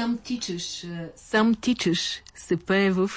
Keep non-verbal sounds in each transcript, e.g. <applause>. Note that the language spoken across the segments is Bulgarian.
Сам тичаш, сам тичаш се пее в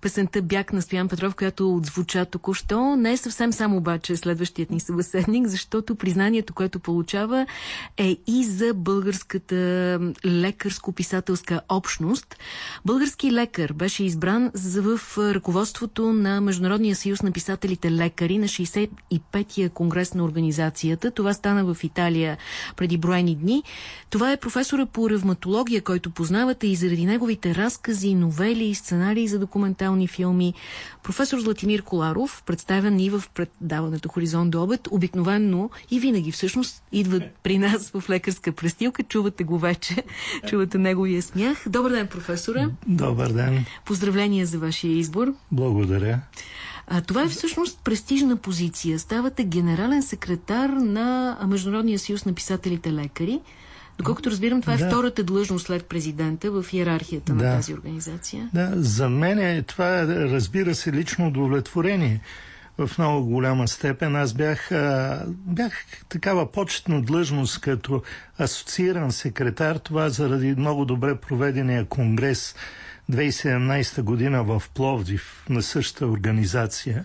песента Бяг на Стоян Петров, която отзвуча току-що. Не е съвсем само обаче следващият ни събеседник, защото признанието, което получава е и за българската лекарско-писателска общност. Български лекар беше избран в ръководството на Международния съюз на писателите лекари на 65-я конгрес на организацията. Това стана в Италия преди броени дни. Това е професора по ревматология, който познавате и заради неговите разкази, новели и сценарии за документални филми. Професор Златимир Коларов, представен и в предаването Хоризонт до обед, обикновенно и винаги всъщност идва при нас в лекарска престилка. Чувате го вече, чувате неговия смях. Добър ден, професора. Добър ден. Поздравления за вашия избор. Благодаря. А, това е всъщност престижна позиция. Ставате генерален секретар на Международния съюз на писателите лекари. Доколкото разбирам, това е да. втората длъжност след президента в иерархията да. на тази организация. Да, за мен е това, разбира се, лично удовлетворение в много голяма степен. Аз бях, бях такава почетна длъжност като асоцииран секретар. Това заради много добре проведения конгрес 2017 година в Пловдив на същата организация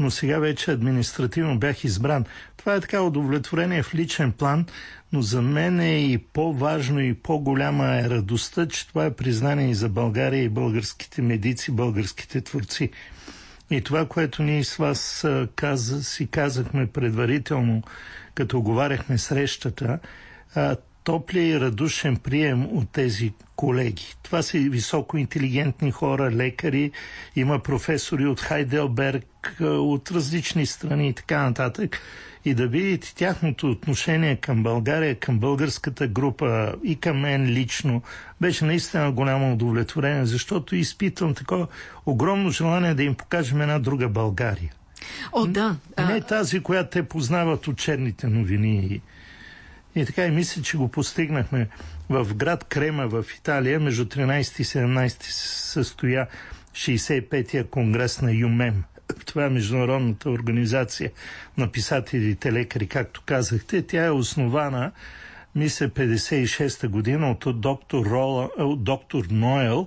но сега вече административно бях избран. Това е така удовлетворение в личен план, но за мен е и по-важно и по-голяма е радостта, че това е признание и за България и българските медици, българските творци. И това, което ние с вас каза, си казахме предварително, като оговаряхме срещата, топлия и радушен прием от тези колеги. Това са високо интелигентни хора, лекари, има професори от Хайделберг, от различни страни и така нататък. И да видите тяхното отношение към България, към българската група и към мен лично, беше наистина голямо удовлетворение, защото изпитвам такова огромно желание да им покажем една друга България. О, да. Не тази, която те познават от черните новини и така и мисля, че го постигнахме. В град Крема в Италия между 13 и 17 се състоя 65-я конгрес на ЮМЕМ. <laughs> Това е Международната организация на писателите лекари, както казахте. Тя е основана, мисля, 56-та година от доктор, Рола, от доктор Ноел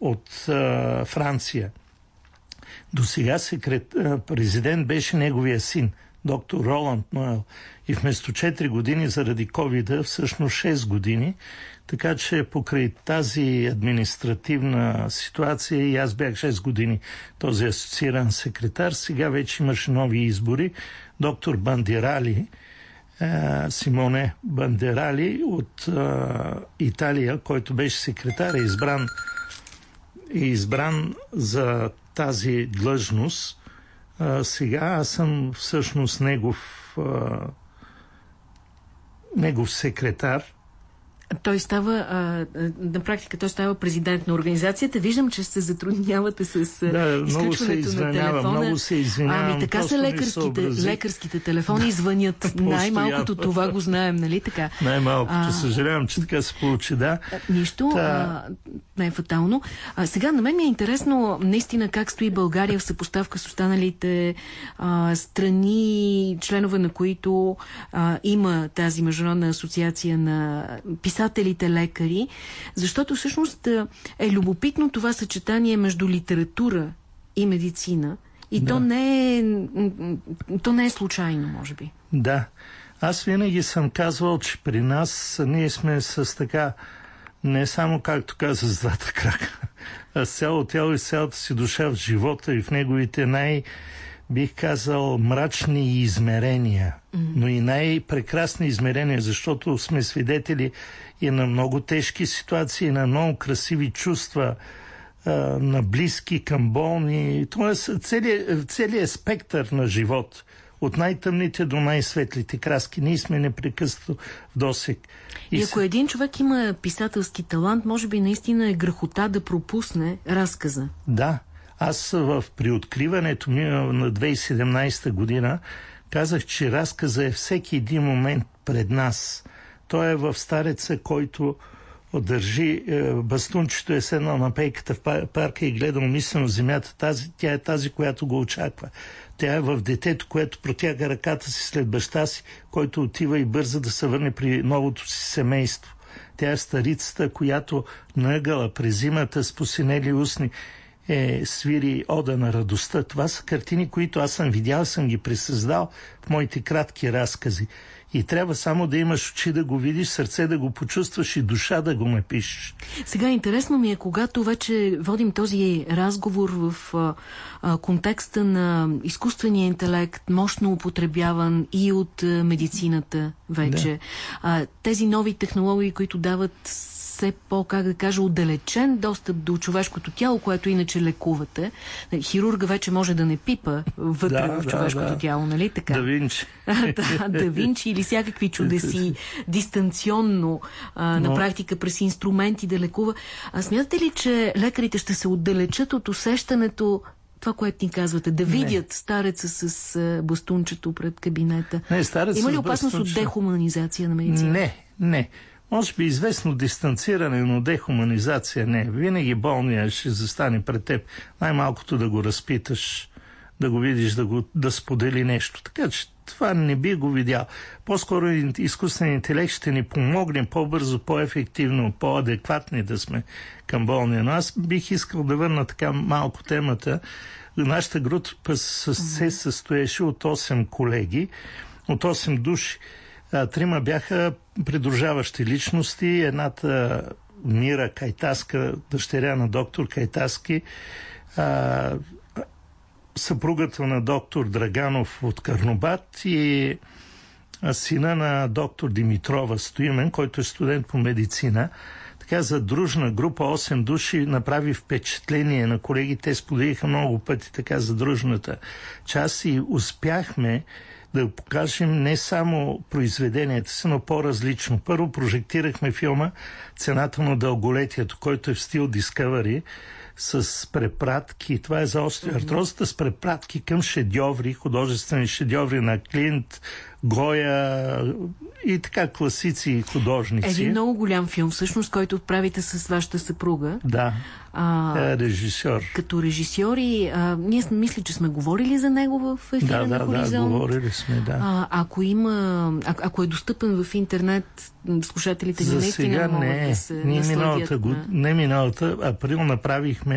от а, Франция. До сега секрет, президент беше неговия син – доктор Роланд Ноел. И вместо 4 години заради covid всъщност 6 години. Така че покрай тази административна ситуация и аз бях 6 години този асоцииран секретар. Сега вече имаше нови избори. Доктор Бандирали, Симоне Бандерали от Италия, който беше секретар, е избран, е избран за тази длъжност а, сега аз съм всъщност негов, а, негов секретар той става, а, на практика той става президент на организацията. Виждам, че се затруднявате с да, изключването на телефона. Много се извинявам. Ами така са лекарските, лекарските телефони звънят. Най-малкото това го знаем, нали така? Най-малкото. Съжалявам, че така се получи, да. Нищо, Та... а, не е фатално. А, сега на мен ми е интересно наистина как стои България в съпоставка с останалите а, страни, членове на които а, има тази международна асоциация на писателите писателите лекари, защото всъщност е любопитно това съчетание между литература и медицина. И да. то, не е, то не е случайно, може би. Да. Аз винаги съм казвал, че при нас ние сме с така, не само, както каза, с двата крака, а с цяло тяло и цялата си душа в живота и в неговите най- бих казал, мрачни измерения, но и най-прекрасни измерения, защото сме свидетели и на много тежки ситуации, на много красиви чувства, на близки към болни. Тоест, целият, целият спектър на живот. От най-тъмните до най-светлите краски. Ние сме непрекъснато в досек. И, и ако един човек има писателски талант, може би наистина е грехота да пропусне разказа. Да. Аз в приоткриването ми на 2017 година казах, че разказа е всеки един момент пред нас. Той е в стареца, който държи е, бастунчето е седнал на пейката в парка и гледа умислено земята. Тази, тя е тази, която го очаква. Тя е в детето, което протяга ръката си след баща си, който отива и бърза да се върне при новото си семейство. Тя е старицата, която наъгъла през зимата с посинели устни е, свири Ода на радостта. Това са картини, които аз съм видял, съм ги присъздал в моите кратки разкази. И трябва само да имаш очи да го видиш, сърце да го почувстваш и душа да го напишеш. Сега интересно ми е, когато вече водим този разговор в а, а, контекста на изкуствения интелект, мощно употребяван и от а, медицината вече. Да. А, тези нови технологии, които дават все по, как да кажа, отдалечен достъп до човешкото тяло, което иначе лекувате. Хирурга вече може да не пипа вътре да, в човешкото да, тяло, нали така? Да Винчи. <laughs> да, да Винчи или всякакви чудеси дистанционно а, Но... на практика през инструменти да лекува. А смятате ли, че лекарите ще се отдалечат от усещането това, което ни казвате, да видят не. стареца с бастунчето пред кабинета. Не, старец Има ли опасност от дехуманизация на медицина? Не, не. Може би известно дистанциране, но дехуманизация не. Винаги болния ще застане пред теб. Най-малкото да го разпиташ, да го видиш, да, го, да сподели нещо. Така че това не би го видял. По-скоро изкуственият интелект ще ни помогне по-бързо, по-ефективно, по-адекватни да сме към болния. Но аз бих искал да върна така малко темата. Нашата група се състоеше от 8 колеги, от 8 души. Трима бяха придружаващи личности. Едната Мира Кайтаска, дъщеря на доктор Кайтаски, а, съпругата на доктор Драганов от Карнобат и сина на доктор Димитрова Стоимен, който е студент по медицина. Така за дружна група 8 души направи впечатление на колеги. Те споделиха много пъти така за дружната част и успяхме да покажем не само произведенията си, но по-различно. Първо прожектирахме филма Цената на дълголетието, който е в стил Discovery, с препратки, това е за остеоартрозата, с препратки към шедьоври, художествени шедьоври на Клинт, Гоя и така класици и художници. Един много голям филм, всъщност, който отправите с вашата съпруга. Да. А, е режисьор. Като режисьори, а, ние мисля, че сме говорили за него в ефира да, на да, Хоризонт. Да, говорили сме, да. А, ако има, а, ако е достъпен в интернет, слушателите ни наистина сега могат не, да се ние миналата, на... не миналата, април направихме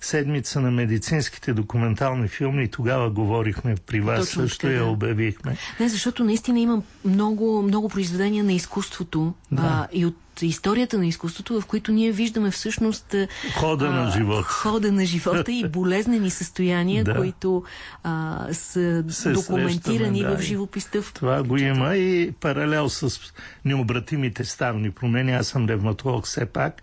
седмица на медицинските документални филми и тогава говорихме при вас, Точно също така, я обявихме. Не, защото наистина има много, много произведения на изкуството да. а, и от историята на изкуството, в които ние виждаме всъщност хода на живота, хода на живота и <laughs> болезнени състояния, да. които а, са Се документирани да, в живописта. В... Това го има и паралел с необратимите ставни промени. Аз съм ревматолог все пак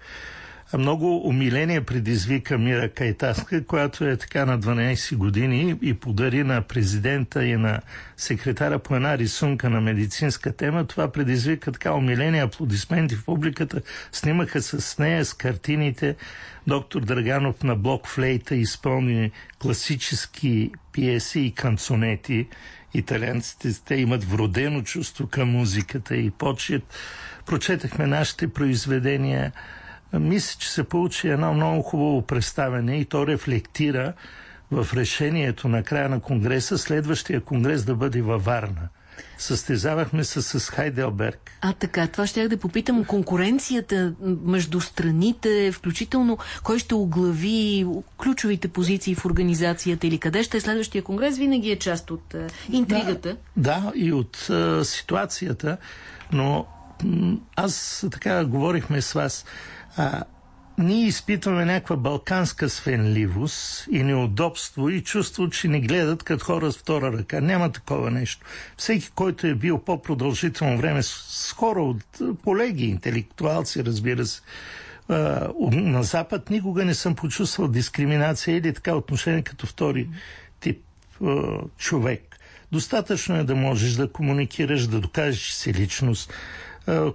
много умиление предизвика Мира Кайтаска, която е така на 12 години и подари на президента и на секретара по една рисунка на медицинска тема. Това предизвика така умиление, аплодисменти в публиката. Снимаха с нея, с картините. Доктор Драганов на блок флейта изпълни класически пиеси и канцонети. Италианците те имат вродено чувство към музиката и почет. Прочетахме нашите произведения мисля, че се получи едно много хубаво представене и то рефлектира в решението на края на Конгреса, следващия Конгрес да бъде във Варна. Състезавахме се с Хайделберг. А така, това ще да попитам. Конкуренцията между страните, включително кой ще оглави ключовите позиции в организацията или къде ще е следващия конгрес, винаги е част от uh, интригата. Да, да и от uh, ситуацията, но аз така говорихме с вас. А, ние изпитваме някаква балканска свенливост и неудобство и чувство, че ни гледат като хора с втора ръка. Няма такова нещо. Всеки, който е бил по-продължително време с хора от колеги, интелектуалци, разбира се, на Запад никога не съм почувствал дискриминация или така отношение като втори тип човек. Достатъчно е да можеш да комуникираш, да докажеш си личност,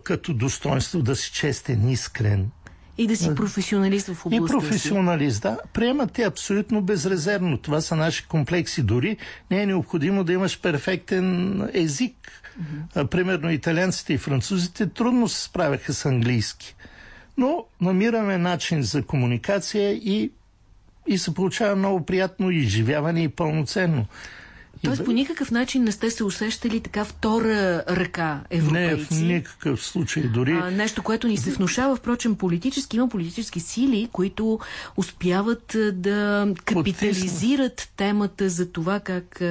като достоинство, да си честен, искрен и да си професионалист в областта И професионалист, да. Приемат те абсолютно безрезервно. Това са наши комплекси. Дори не е необходимо да имаш перфектен език. Mm-hmm. Примерно италианците и французите трудно се справяха с английски. Но намираме начин за комуникация и, и се получава много приятно изживяване и пълноценно. Тоест по никакъв начин не сте се усещали така втора ръка европейци? Не, в никакъв случай. Дори... А, нещо, което ни се внушава, впрочем, политически. Има политически сили, които успяват да капитализират темата за това как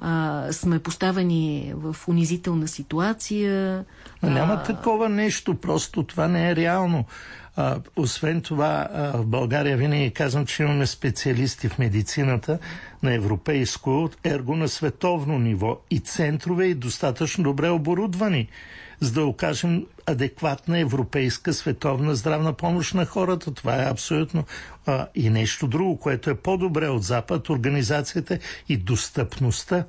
а, сме поставени в унизителна ситуация. А, няма такова нещо, просто това не е реално. А, освен това, а, в България винаги казвам, че имаме специалисти в медицината на европейско, ерго на световно ниво и центрове и достатъчно добре оборудвани, за да окажем адекватна европейска световна здравна помощ на хората. Това е абсолютно а, и нещо друго, което е по-добре от Запад, организацията и достъпността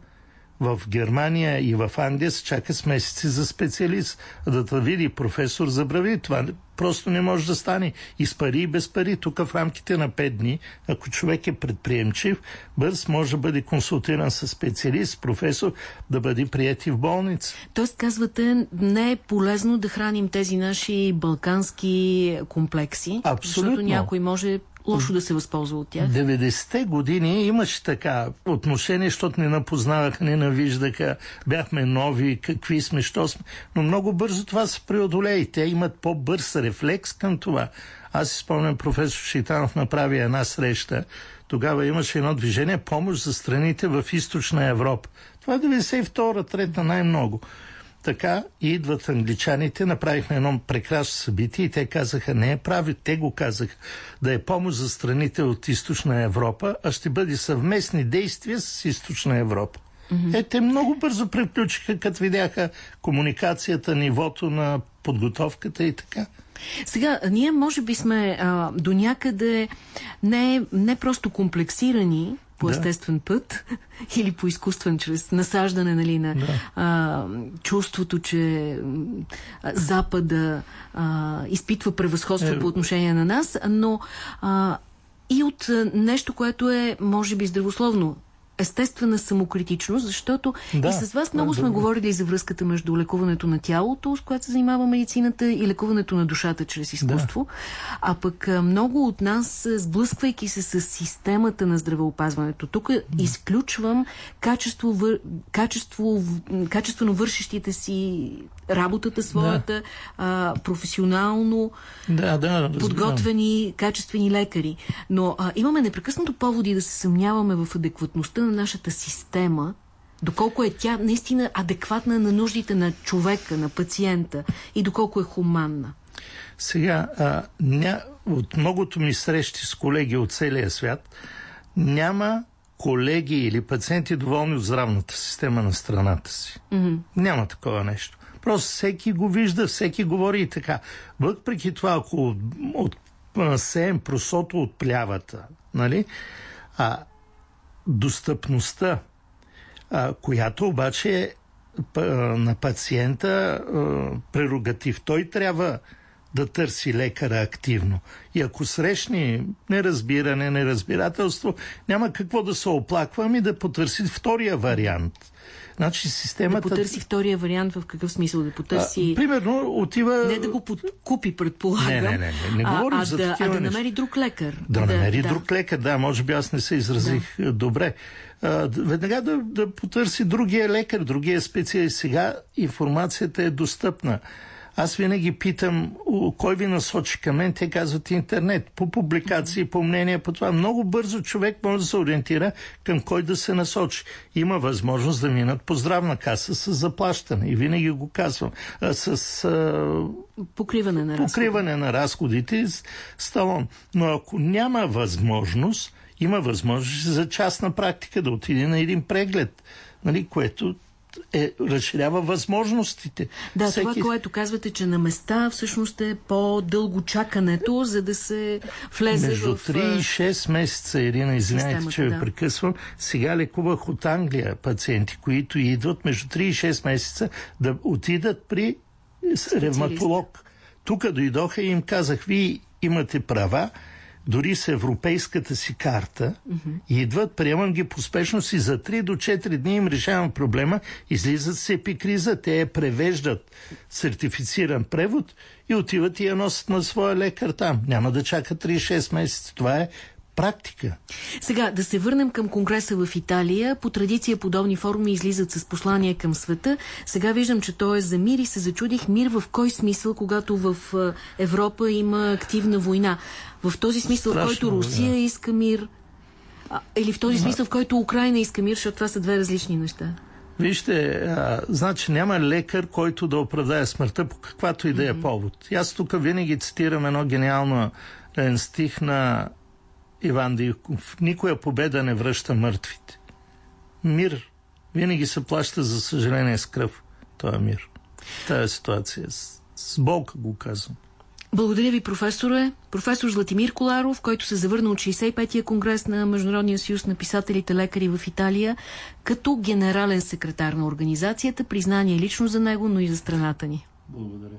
в Германия и в Англия се чака с месеци за специалист. Да те види професор забрави. Това просто не може да стане. И с пари и без пари. Тук в рамките на 5 дни, ако човек е предприемчив, бърз може да бъде консултиран с специалист, професор, да бъде прияти в болница. Тоест, казвате, не е полезно да храним тези наши балкански комплекси. Абсолютно. Защото някой може лошо да се възползва от тях? 90-те години имаше така отношение, защото не напознаваха, не навиждаха, бяхме нови, какви сме, що сме. Но много бързо това се преодолее и те имат по-бърз рефлекс към това. Аз си спомням, професор Шитанов направи една среща. Тогава имаше едно движение помощ за страните в източна Европа. Това е 92-та, най-много така идват англичаните, направихме едно прекрасно събитие и те казаха, не е прави, те го казаха, да е помощ за страните от източна Европа, а ще бъде съвместни действия с източна Европа. Mm-hmm. Е, те много бързо приключиха, като видяха комуникацията, нивото на подготовката и така. Сега, ние може би сме а, до някъде не, не просто комплексирани, по естествен път <laughs> или по изкуствен, чрез насаждане нали, на да. а, чувството, че а, Запада а, изпитва превъзходство е... по отношение на нас, но а, и от нещо, което е, може би, здравословно естествена самокритичност, защото да, и с вас много да, сме да. говорили за връзката между лекуването на тялото, с което се занимава медицината, и лекуването на душата чрез изкуство. Да. А пък много от нас, сблъсквайки се с системата на здравеопазването, тук да. изключвам качество, вър... качество, качествено вършещите си работата своята, да. а, професионално да, да, подготвени, качествени лекари. Но а, имаме непрекъснато поводи да се съмняваме в адекватността на нашата система, доколко е тя наистина адекватна на нуждите на човека, на пациента и доколко е хуманна. Сега, а, ня... от многото ми срещи с колеги от целия свят, няма колеги или пациенти доволни от здравната система на страната си. Mm-hmm. Няма такова нещо. Просто всеки го вижда, всеки говори и така. Въпреки това, ако от, от сеем просото от плявата, нали, а, достъпността, която обаче е на пациента прерогатив. Той трябва да търси лекара активно. И ако срещни неразбиране, неразбирателство, няма какво да се оплаквам и да потърси втория вариант. Значи системата... Да потърси втория вариант в какъв смисъл? Да потърси... А, примерно отива... Не да го подкупи, предполагам. Не, не, не, не, не говорим а, за да, такива А да намери друг лекар. Да, да намери да. друг лекар, да. Може би аз не се изразих да. добре. А, веднага да, да потърси другия лекар, другия специалист. Сега информацията е достъпна. Аз винаги питам, кой ви насочи към мен, те казват интернет, по публикации, по мнения, по това. Много бързо човек може да се ориентира към кой да се насочи. Има възможност да минат по здравна каса с заплащане. И винаги го казвам. А, с а, покриване на покриване на разходите с, с талон. Но ако няма възможност, има възможност за частна практика да отиде на един преглед, нали, което е, разширява възможностите. Да, Всеки... това, което казвате, че на места всъщност е по-дълго чакането, за да се влезе Между в... 3 и 6 месеца, Ирина, извинявайте, че ви да. прекъсвам. Сега лекувах от Англия пациенти, които идват между 3 и 6 месеца да отидат при ревматолог. Тук дойдоха и им казах, вие имате права, дори с европейската си карта, mm-hmm. идват, приемам ги по спешност и за 3 до 4 дни им решавам проблема, излизат с епикриза, те я превеждат сертифициран превод и отиват и я носят на своя лекар там. Няма да чака 3-6 месеца. Това е практика. Сега, да се върнем към Конгреса в Италия. По традиция подобни форуми излизат с послания към света. Сега виждам, че той е за мир и се зачудих мир в кой смисъл, когато в Европа има активна война. В този смисъл, Страшно, в който Русия да. иска мир, а, или в този смисъл, в който Украина иска мир, защото това са две различни неща. Вижте, а, значи няма лекар, който да оправдае смъртта по каквато и да е повод. Аз тук винаги цитирам едно гениално стих на Иван Диков. Никоя победа не връща мъртвите. Мир винаги се плаща, за съжаление, с кръв. Това е мир. Тая ситуация. С, с болка го казвам. Благодаря ви, професоре. Професор Златимир Коларов, който се завърна от 65-я конгрес на Международния съюз на писателите лекари в Италия, като генерален секретар на организацията. Признание лично за него, но и за страната ни. Благодаря.